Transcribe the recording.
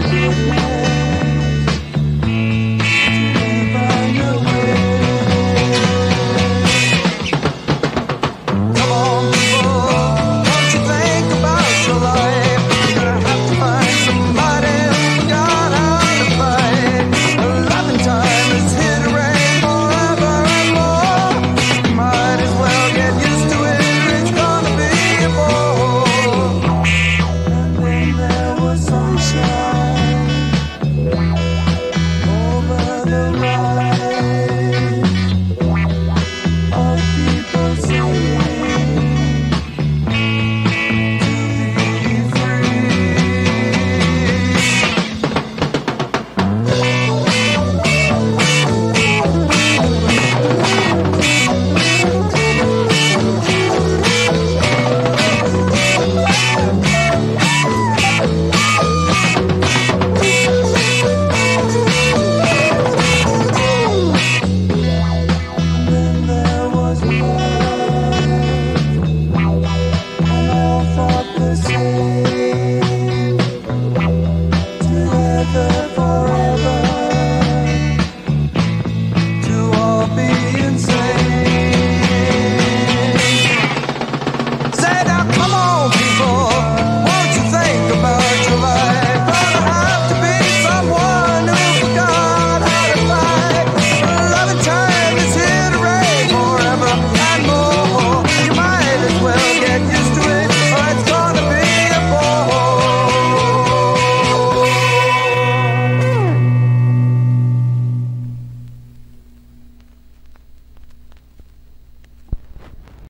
love.